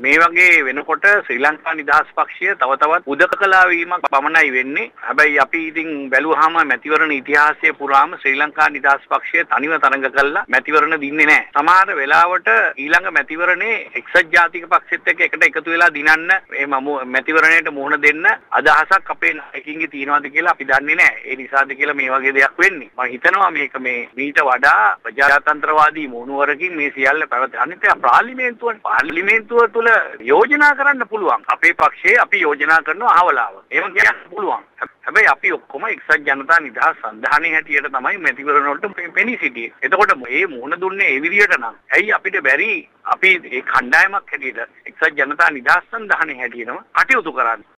මේ වගේ වෙනකොට ශ්‍රී ලංකා නිදහස් පක්ෂය තව තවත් උදක කලා වීමක් පමණයි වෙන්නේ. හැබැයි අපි ඉතින් බැලුවාම මැතිවරණ ඉතිහාසය පුරාම ශ්‍රී ලංකා නිදහස් පක්ෂය තනිව තරඟ කළා මැතිවරණ දින්නේ නැහැ. සමහර වෙලාවට ඊළඟ මැතිවරණේ එක්සත් ජාතික පක්ෂෙත් එක්ක එකට එකතු වෙලා දිනන්න මේ මැතිවරණයට මුහුණ දෙන්න අදහසක් අපේ නායකින්ගේ තියෙනවද කියලා අපි දන්නේ නැහැ. ඒ නිසාද කියලා මේ වගේ දෙයක් වෙන්නේ. මම හිතනවා මේක මේ මීට වඩා ප්‍රජාතන්ත්‍රවාදී මුහුණුවරකින් මේ සියල්ල පැවත. අනිත් ඒ පාර්ලිමේන්තුව පාර්ලිමේන්තුව තුළ යෝජනා කරන්න පුළුවන්. අපේ පක්ෂයේ අපි යෝජනා කරනවා අහවලාව. එහෙම කියන්න පුළුවන්. හැබැයි අපි ඔක්කොම එක්සත් ජනතා නිදහස් සන්ධානයේ හැටියට තමයි මැතිවරණ වලට පෙනී සිටියේ. එතකොට මේ මුහුණ දුන්නේ ඒ විදියට නම් ඇයි අපිට බැරි අපි ඒ කණ්ඩායමක් හැටියට එක්සත් ජනතා නිදහස් සන්ධානයේ හැටියටම කටයුතු කරන්න.